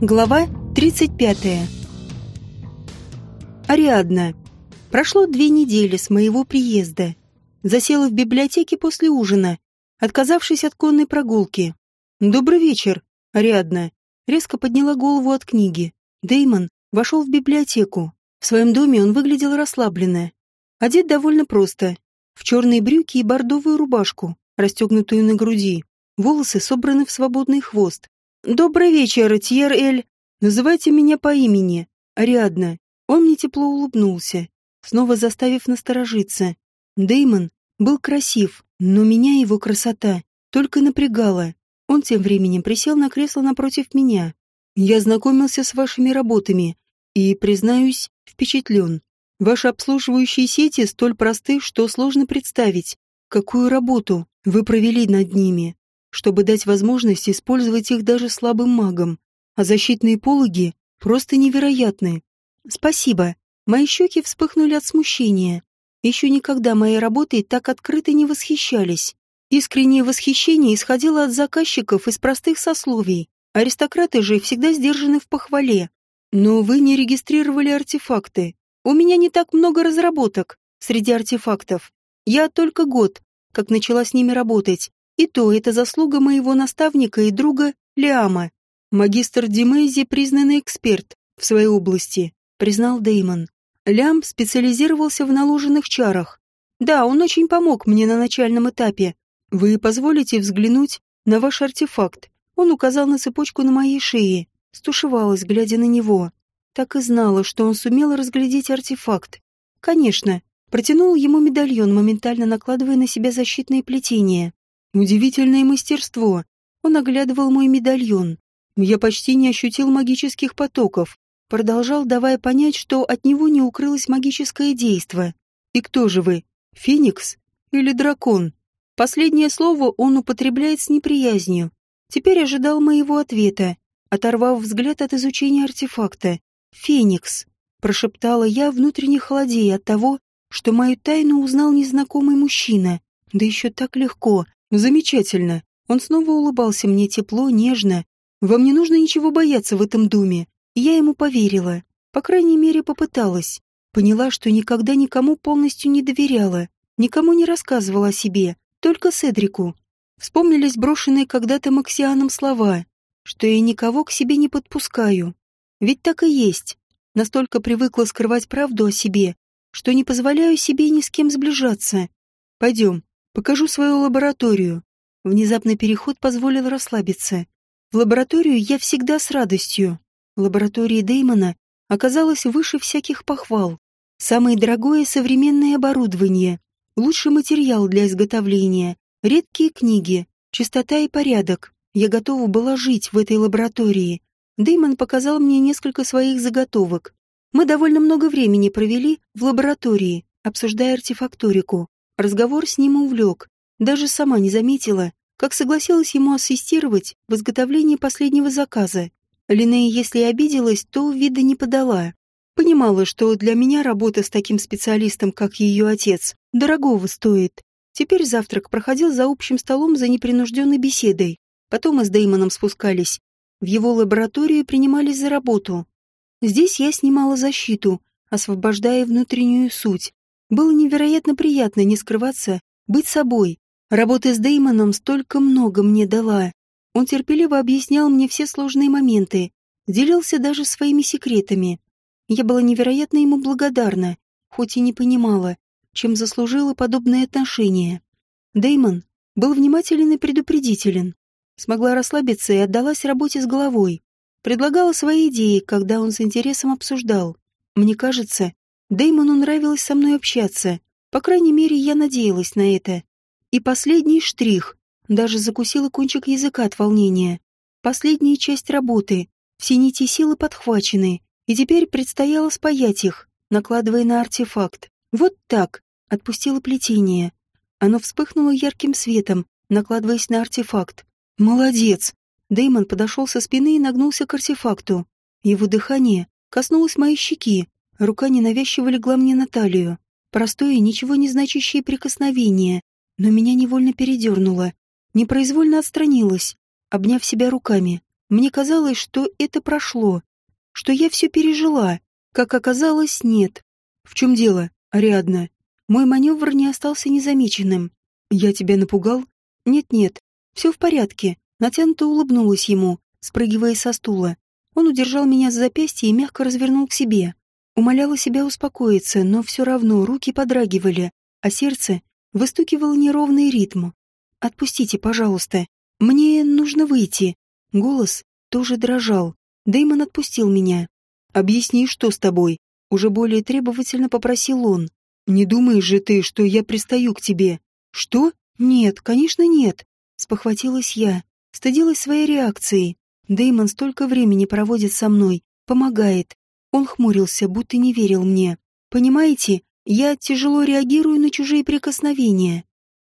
Глава 35. Ариадна. Прошло две недели с моего приезда. Засела в библиотеке после ужина, отказавшись от конной прогулки. «Добрый вечер, Ариадна». Резко подняла голову от книги. Деймон вошел в библиотеку. В своем доме он выглядел расслабленно. Одет довольно просто. В черные брюки и бордовую рубашку, расстегнутую на груди. Волосы собраны в свободный хвост. «Добрый вечер, Тьер Эль. Называйте меня по имени. Ариадна». Он мне тепло улыбнулся, снова заставив насторожиться. Деймон был красив, но меня его красота только напрягала. Он тем временем присел на кресло напротив меня. «Я знакомился с вашими работами и, признаюсь, впечатлен. Ваши обслуживающие сети столь просты, что сложно представить, какую работу вы провели над ними чтобы дать возможность использовать их даже слабым магам. А защитные пологи просто невероятны. Спасибо. Мои щеки вспыхнули от смущения. Еще никогда моей работой так открыто не восхищались. Искреннее восхищение исходило от заказчиков из простых сословий. Аристократы же всегда сдержаны в похвале. Но вы не регистрировали артефакты. У меня не так много разработок среди артефактов. Я только год, как начала с ними работать, и то это заслуга моего наставника и друга Лиама. Магистр Димейзи признанный эксперт в своей области, признал Деймон. Лям специализировался в наложенных чарах. Да, он очень помог мне на начальном этапе. Вы позволите взглянуть на ваш артефакт? Он указал на цепочку на моей шее. Стушевалась, глядя на него. Так и знала, что он сумел разглядеть артефакт. Конечно, протянул ему медальон, моментально накладывая на себя защитные плетения. Удивительное мастерство. Он оглядывал мой медальон. Я почти не ощутил магических потоков. Продолжал, давая понять, что от него не укрылось магическое действо. И кто же вы? Феникс или дракон? Последнее слово он употребляет с неприязнью. Теперь ожидал моего ответа, оторвав взгляд от изучения артефакта. «Феникс», — прошептала я, внутренне холодея от того, что мою тайну узнал незнакомый мужчина. Да еще так легко, Замечательно. Он снова улыбался мне тепло, нежно. Вам не нужно ничего бояться в этом доме. я ему поверила. По крайней мере, попыталась. Поняла, что никогда никому полностью не доверяла. Никому не рассказывала о себе. Только Седрику. Вспомнились брошенные когда-то Максианом слова, что я никого к себе не подпускаю. Ведь так и есть. Настолько привыкла скрывать правду о себе, что не позволяю себе ни с кем сближаться. Пойдем, Покажу свою лабораторию. Внезапный переход позволил расслабиться. В лабораторию я всегда с радостью. Лаборатория Деймона оказалась выше всяких похвал. Самое дорогое современное оборудование, лучший материал для изготовления, редкие книги, чистота и порядок. Я готова была жить в этой лаборатории. Деймон показал мне несколько своих заготовок. Мы довольно много времени провели в лаборатории, обсуждая артефакторику. Разговор с ним увлек. Даже сама не заметила, как согласилась ему ассистировать в изготовлении последнего заказа. Линея, если обиделась, то вида не подала. Понимала, что для меня работа с таким специалистом, как ее отец, дорогого стоит. Теперь завтрак проходил за общим столом за непринужденной беседой. Потом мы с Деймоном спускались. В его лабораторию принимались за работу. Здесь я снимала защиту, освобождая внутреннюю суть. Было невероятно приятно не скрываться, быть собой. Работа с Деймоном столько много мне дала. Он терпеливо объяснял мне все сложные моменты, делился даже своими секретами. Я была невероятно ему благодарна, хоть и не понимала, чем заслужила подобное отношение. Деймон был внимателен и предупредителен. Смогла расслабиться и отдалась работе с головой. Предлагала свои идеи, когда он с интересом обсуждал. Мне кажется, Дэймону нравилось со мной общаться. По крайней мере, я надеялась на это. И последний штрих. Даже закусила кончик языка от волнения. Последняя часть работы. Все нити силы подхвачены. И теперь предстояло спаять их, накладывая на артефакт. Вот так. Отпустила плетение. Оно вспыхнуло ярким светом, накладываясь на артефакт. Молодец! Дэймон подошел со спины и нагнулся к артефакту. Его дыхание коснулось моей щеки, Рука ненавязчиво легла мне на талию. Простое, ничего не значащее прикосновение, но меня невольно передернуло. Непроизвольно отстранилась, обняв себя руками. Мне казалось, что это прошло, что я все пережила. Как оказалось, нет. В чем дело, Ариадна? Мой маневр не остался незамеченным. Я тебя напугал? Нет-нет, все в порядке. Натянуто улыбнулась ему, спрыгивая со стула. Он удержал меня за запястье и мягко развернул к себе. Умоляла себя успокоиться, но все равно руки подрагивали, а сердце выстукивало неровный ритм. «Отпустите, пожалуйста. Мне нужно выйти». Голос тоже дрожал. Дэймон отпустил меня. «Объясни, что с тобой?» Уже более требовательно попросил он. «Не думаешь же ты, что я пристаю к тебе?» «Что? Нет, конечно, нет!» Спохватилась я. Стыдилась своей реакции. Дэймон столько времени проводит со мной, помогает. Он хмурился, будто не верил мне. Понимаете, я тяжело реагирую на чужие прикосновения.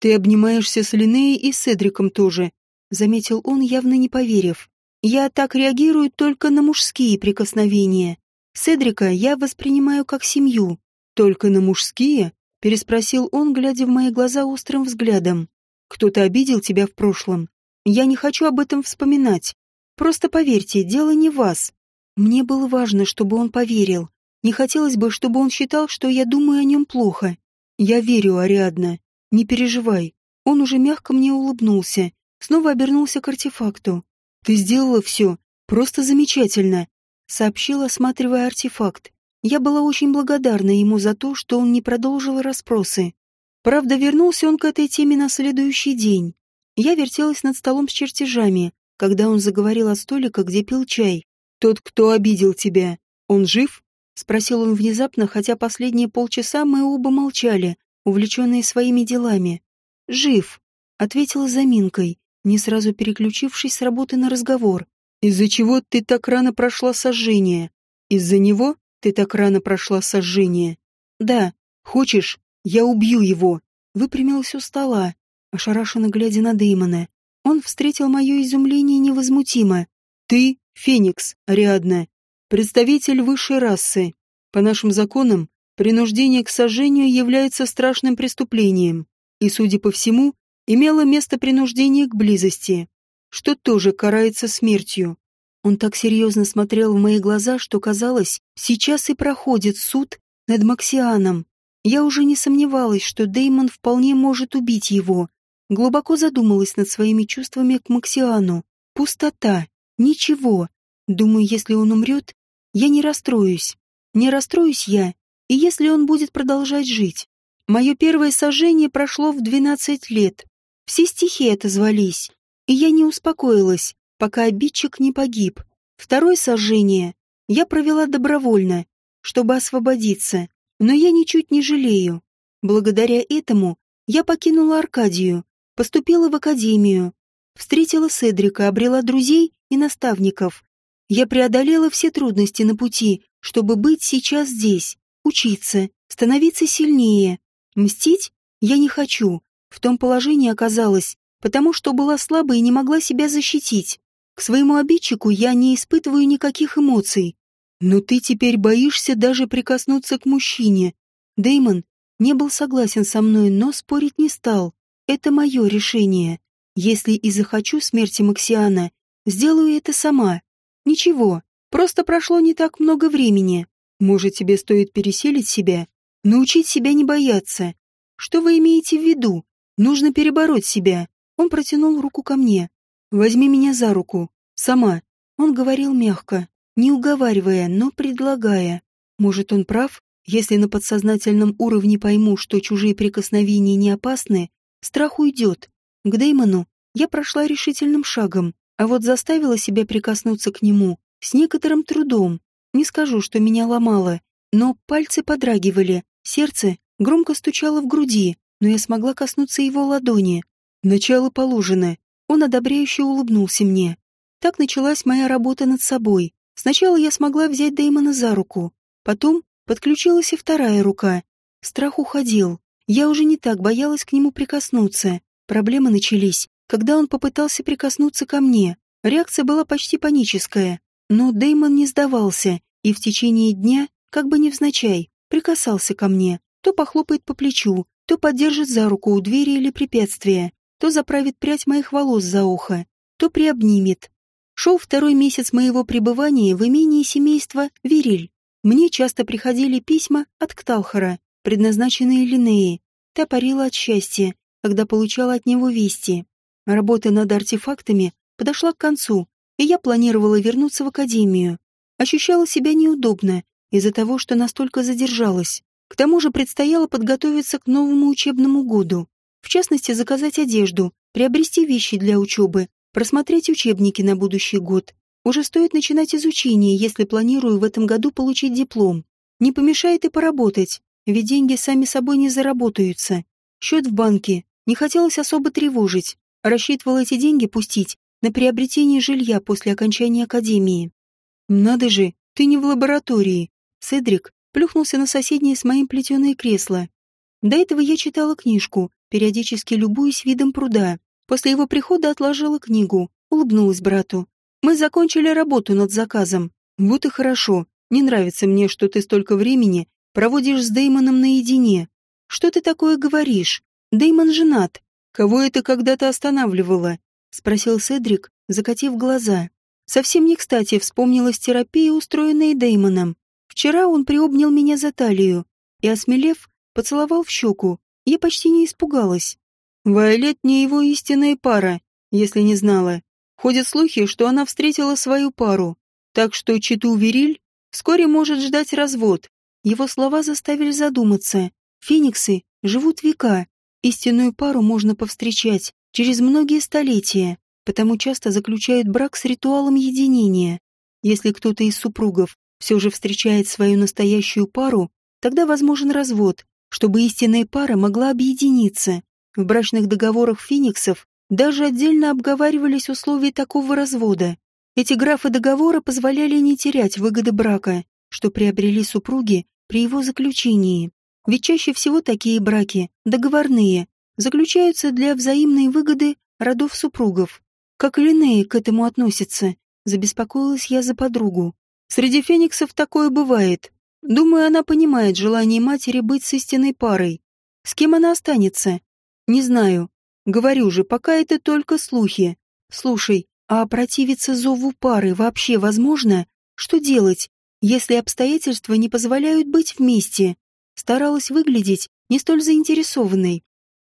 Ты обнимаешься с Линнеей и Седриком тоже, заметил он, явно не поверив. Я так реагирую только на мужские прикосновения. Седрика я воспринимаю как семью. Только на мужские? переспросил он, глядя в мои глаза острым взглядом. Кто-то обидел тебя в прошлом? Я не хочу об этом вспоминать. Просто поверьте, дело не в вас. Мне было важно, чтобы он поверил. Не хотелось бы, чтобы он считал, что я думаю о нем плохо. Я верю, Ариадна. Не переживай. Он уже мягко мне улыбнулся. Снова обернулся к артефакту. Ты сделала все. Просто замечательно. Сообщил, осматривая артефакт. Я была очень благодарна ему за то, что он не продолжил расспросы. Правда, вернулся он к этой теме на следующий день. Я вертелась над столом с чертежами, когда он заговорил о столика, где пил чай. «Тот, кто обидел тебя, он жив?» — спросил он внезапно, хотя последние полчаса мы оба молчали, увлеченные своими делами. «Жив», — ответила заминкой, не сразу переключившись с работы на разговор. «Из-за чего ты так рано прошла сожжение? Из-за него?» Ты так рано прошла сожжение. Да, хочешь, я убью его. Выпрямилась у стола, ошарашенно глядя на Дэймона. Он встретил мое изумление невозмутимо. Ты — Феникс, Ариадна, представитель высшей расы. По нашим законам, принуждение к сожжению является страшным преступлением, и, судя по всему, имело место принуждение к близости, что тоже карается смертью. Он так серьезно смотрел в мои глаза, что казалось, сейчас и проходит суд над Максианом. Я уже не сомневалась, что Деймон вполне может убить его. Глубоко задумалась над своими чувствами к Максиану. Пустота. Ничего. Думаю, если он умрет, я не расстроюсь. Не расстроюсь я, и если он будет продолжать жить. Мое первое сожжение прошло в двенадцать лет. Все стихи отозвались, и я не успокоилась, пока обидчик не погиб. Второе сожжение я провела добровольно, чтобы освободиться, но я ничуть не жалею. Благодаря этому я покинула Аркадию, поступила в академию, встретила Седрика, обрела друзей и наставников. Я преодолела все трудности на пути, чтобы быть сейчас здесь, учиться, становиться сильнее. Мстить я не хочу. В том положении оказалась, потому что была слабой и не могла себя защитить. К своему обидчику я не испытываю никаких эмоций. Но ты теперь боишься даже прикоснуться к мужчине. Деймон не был согласен со мной, но спорить не стал. Это мое решение. Если и захочу смерти Максиана, сделаю это сама. Ничего, просто прошло не так много времени. Может, тебе стоит переселить себя? Научить себя не бояться. Что вы имеете в виду? Нужно перебороть себя. Он протянул руку ко мне. Возьми меня за руку. Сама. Он говорил мягко, не уговаривая, но предлагая. Может, он прав? Если на подсознательном уровне пойму, что чужие прикосновения не опасны, страх уйдет. К Деймону я прошла решительным шагом, а вот заставила себя прикоснуться к нему с некоторым трудом. Не скажу, что меня ломало, но пальцы подрагивали, сердце громко стучало в груди, но я смогла коснуться его ладони. Начало положено. Он одобряюще улыбнулся мне. Так началась моя работа над собой. Сначала я смогла взять Дэймона за руку. Потом подключилась и вторая рука. Страх уходил. Я уже не так боялась к нему прикоснуться. Проблемы начались, когда он попытался прикоснуться ко мне. Реакция была почти паническая. Но Дэймон не сдавался и в течение дня, как бы невзначай, прикасался ко мне. То похлопает по плечу, то поддержит за руку у двери или препятствия то заправит прядь моих волос за ухо, то приобнимет. Шел второй месяц моего пребывания в имении семейства Вериль. Мне часто приходили письма от Кталхара, предназначенные Линнее. Та парила от счастья, когда получала от него вести. Работа над артефактами подошла к концу, и я планировала вернуться в академию. Ощущала себя неудобно из-за того, что настолько задержалась. К тому же предстояло подготовиться к новому учебному году. В частности, заказать одежду, приобрести вещи для учебы, просмотреть учебники на будущий год. Уже стоит начинать изучение, если планирую в этом году получить диплом. Не помешает и поработать, ведь деньги сами собой не заработаются. Счет в банке не хотелось особо тревожить. Рассчитывал эти деньги пустить на приобретение жилья после окончания академии. Надо же, ты не в лаборатории. Седрик плюхнулся на соседнее с моим плетеное кресло. До этого я читала книжку, периодически любуясь видом пруда. После его прихода отложила книгу, улыбнулась брату. Мы закончили работу над заказом. Вот и хорошо. Не нравится мне, что ты столько времени проводишь с Деймоном наедине. Что ты такое говоришь? Деймон женат. Кого это когда-то останавливало? Спросил Седрик, закатив глаза. Совсем не кстати вспомнилась терапия, устроенная Деймоном. Вчера он приобнял меня за талию и, осмелев, поцеловал в щеку. Я почти не испугалась. Вайолет не его истинная пара, если не знала. Ходят слухи, что она встретила свою пару, так что Читу Вериль вскоре может ждать развод. Его слова заставили задуматься. Фениксы живут века. Истинную пару можно повстречать через многие столетия, потому часто заключают брак с ритуалом единения. Если кто-то из супругов все же встречает свою настоящую пару, тогда возможен развод, чтобы истинная пара могла объединиться. В брачных договорах фениксов даже отдельно обговаривались условия такого развода. Эти графы договора позволяли не терять выгоды брака, что приобрели супруги при его заключении. Ведь чаще всего такие браки, договорные, заключаются для взаимной выгоды родов супругов. Как Линнея к этому относится? Забеспокоилась я за подругу. Среди фениксов такое бывает. Думаю, она понимает желание матери быть с истинной парой. С кем она останется? Не знаю. Говорю же, пока это только слухи. Слушай, а противиться зову пары вообще возможно? Что делать, если обстоятельства не позволяют быть вместе? Старалась выглядеть не столь заинтересованной.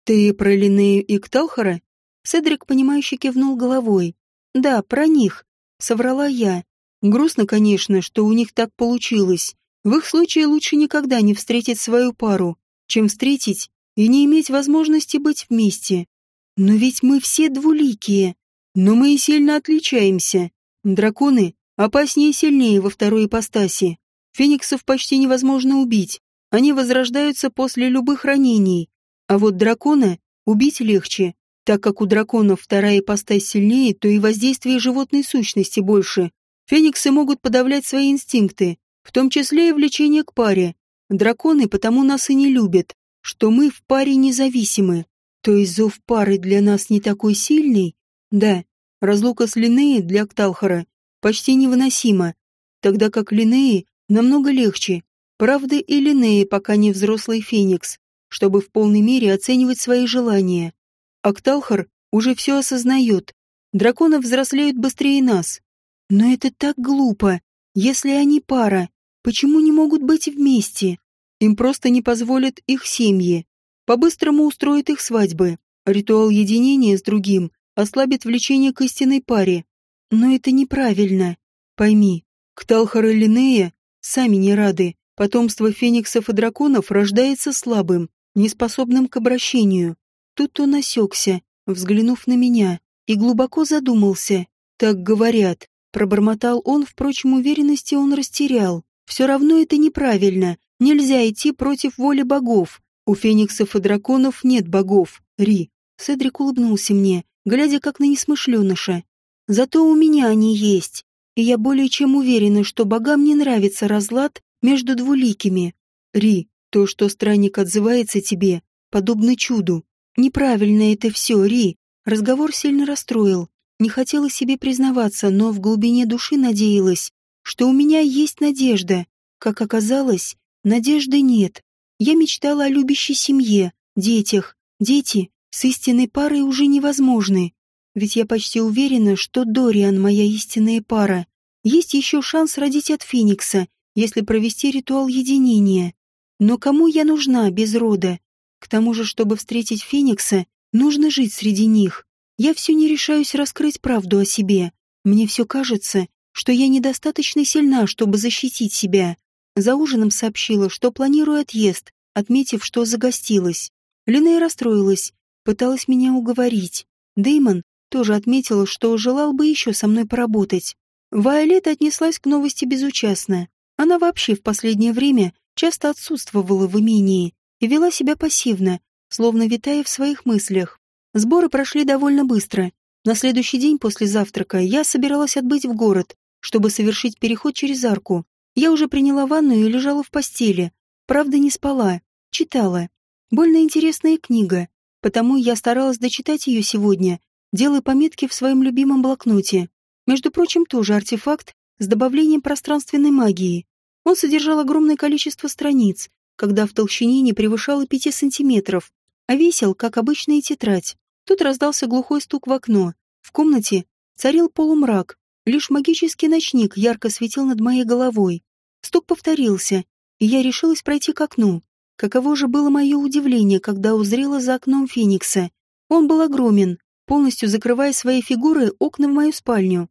Ты про Линею и Кталхара? Седрик, понимающе кивнул головой. Да, про них. Соврала я. Грустно, конечно, что у них так получилось. В их случае лучше никогда не встретить свою пару, чем встретить и не иметь возможности быть вместе. Но ведь мы все двуликие. Но мы и сильно отличаемся. Драконы опаснее и сильнее во второй ипостаси. Фениксов почти невозможно убить. Они возрождаются после любых ранений. А вот дракона убить легче. Так как у драконов вторая ипостась сильнее, то и воздействие животной сущности больше. Фениксы могут подавлять свои инстинкты, в том числе и влечение к паре. Драконы потому нас и не любят, что мы в паре независимы. То есть зов пары для нас не такой сильный? Да, разлука с Линеей для Кталхара почти невыносима, тогда как Линеи намного легче. Правда, и Линея пока не взрослый феникс, чтобы в полной мере оценивать свои желания. А Кталхар уже все осознает. Драконы взрослеют быстрее нас. Но это так глупо. Если они пара, почему не могут быть вместе? Им просто не позволят их семьи. По-быстрому устроят их свадьбы. Ритуал единения с другим ослабит влечение к истинной паре. Но это неправильно. Пойми, Кталхар и Линея сами не рады. Потомство фениксов и драконов рождается слабым, неспособным к обращению. Тут он осекся, взглянув на меня, и глубоко задумался. Так говорят. Пробормотал он, впрочем, уверенности он растерял. Все равно это неправильно. Нельзя идти против воли богов. У фениксов и драконов нет богов. Ри. Седрик улыбнулся мне, глядя как на несмышленыша. Зато у меня они есть. И я более чем уверена, что богам не нравится разлад между двуликими. Ри, то, что странник отзывается тебе, подобно чуду. Неправильно это все, Ри. Разговор сильно расстроил. Не хотела себе признаваться, но в глубине души надеялась, что у меня есть надежда. Как оказалось, надежды нет. Я мечтала о любящей семье, детях. Дети с истинной парой уже невозможны. Ведь я почти уверена, что Дориан моя истинная пара. Есть еще шанс родить от Феникса, если провести ритуал единения. Но кому я нужна без рода? К тому же, чтобы встретить Феникса, нужно жить среди них. Я все не решаюсь раскрыть правду о себе. Мне все кажется, что я недостаточно сильна, чтобы защитить себя. За ужином сообщила, что планирую отъезд, отметив, что загостилась. Линея расстроилась, пыталась меня уговорить. Дэймон тоже отметила, что желал бы еще со мной поработать. Вайолет отнеслась к новости безучастно. Она вообще в последнее время часто отсутствовала в имении и вела себя пассивно, словно витая в своих мыслях. Сборы прошли довольно быстро. На следующий день после завтрака я собиралась отбыть в город, чтобы совершить переход через арку. Я уже приняла ванну и лежала в постели. Правда, не спала. Читала. Больно интересная книга, потому я старалась дочитать ее сегодня, делая пометки в своем любимом блокноте. Между прочим, тоже артефакт с добавлением пространственной магии. Он содержал огромное количество страниц, когда в толщине не превышало пяти сантиметров, а весил, как обычная тетрадь. Тут раздался глухой стук в окно. В комнате царил полумрак, лишь магический ночник ярко светил над моей головой. Стук повторился, и я решилась пройти к окну. Каково же было мое удивление, когда узрела за окном Феникса. Он был огромен, полностью закрывая своей фигурой окна в мою спальню.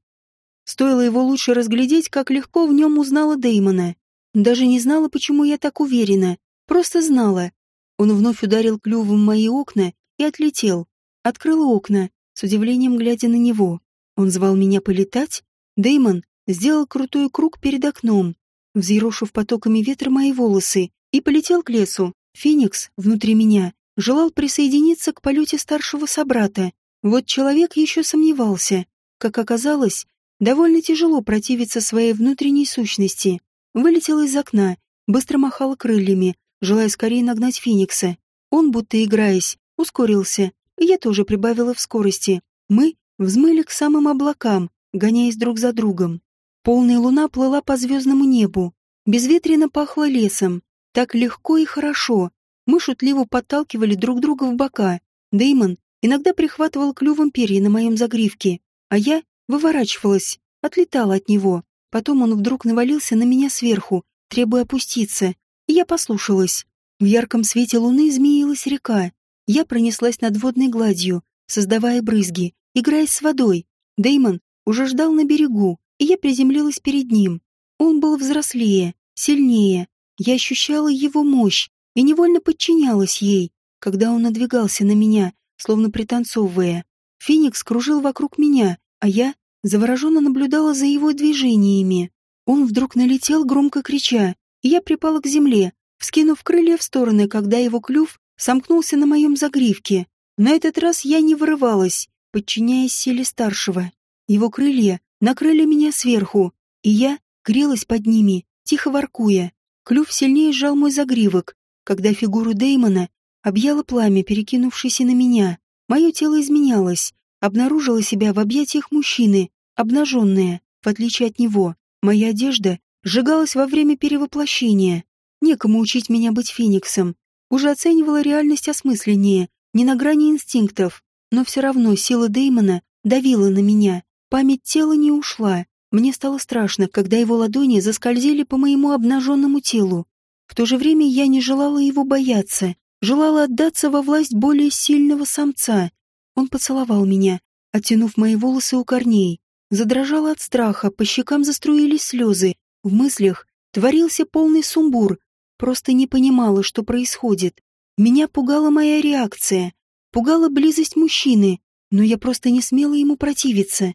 Стоило его лучше разглядеть, как легко в нем узнала Деймона. Даже не знала, почему я так уверена. Просто знала. Он вновь ударил клювом мои окна и отлетел. Открыла окна, с удивлением глядя на него. Он звал меня полетать. Деймон сделал крутой круг перед окном, взъерошив потоками ветра мои волосы, и полетел к лесу. Феникс, внутри меня, желал присоединиться к полете старшего собрата. Вот человек еще сомневался. Как оказалось, довольно тяжело противиться своей внутренней сущности. Вылетела из окна, быстро махала крыльями, желая скорее нагнать Феникса. Он, будто играясь, ускорился, я тоже прибавила в скорости. Мы взмыли к самым облакам, гоняясь друг за другом. Полная луна плыла по звездному небу. Безветренно пахло лесом. Так легко и хорошо. Мы шутливо подталкивали друг друга в бока. Деймон иногда прихватывал клювом перья на моем загривке, а я выворачивалась, отлетала от него. Потом он вдруг навалился на меня сверху, требуя опуститься, и я послушалась. В ярком свете луны змеилась река. Я пронеслась над водной гладью, создавая брызги, играя с водой. Деймон уже ждал на берегу, и я приземлилась перед ним. Он был взрослее, сильнее. Я ощущала его мощь и невольно подчинялась ей, когда он надвигался на меня, словно пританцовывая. Феникс кружил вокруг меня, а я завороженно наблюдала за его движениями. Он вдруг налетел, громко крича, и я припала к земле, вскинув крылья в стороны, когда его клюв сомкнулся на моем загривке. На этот раз я не вырывалась, подчиняясь силе старшего. Его крылья накрыли меня сверху, и я грелась под ними, тихо воркуя. Клюв сильнее сжал мой загривок, когда фигуру Деймона объяло пламя, перекинувшееся на меня. Мое тело изменялось, обнаружила себя в объятиях мужчины, обнаженная, в отличие от него. Моя одежда сжигалась во время перевоплощения. Некому учить меня быть фениксом. Уже оценивала реальность осмысленнее, не на грани инстинктов. Но все равно сила Деймона давила на меня. Память тела не ушла. Мне стало страшно, когда его ладони заскользили по моему обнаженному телу. В то же время я не желала его бояться, желала отдаться во власть более сильного самца, он поцеловал меня, оттянув мои волосы у корней. Задрожала от страха, по щекам заструились слезы. В мыслях творился полный сумбур. Просто не понимала, что происходит. Меня пугала моя реакция. Пугала близость мужчины, но я просто не смела ему противиться.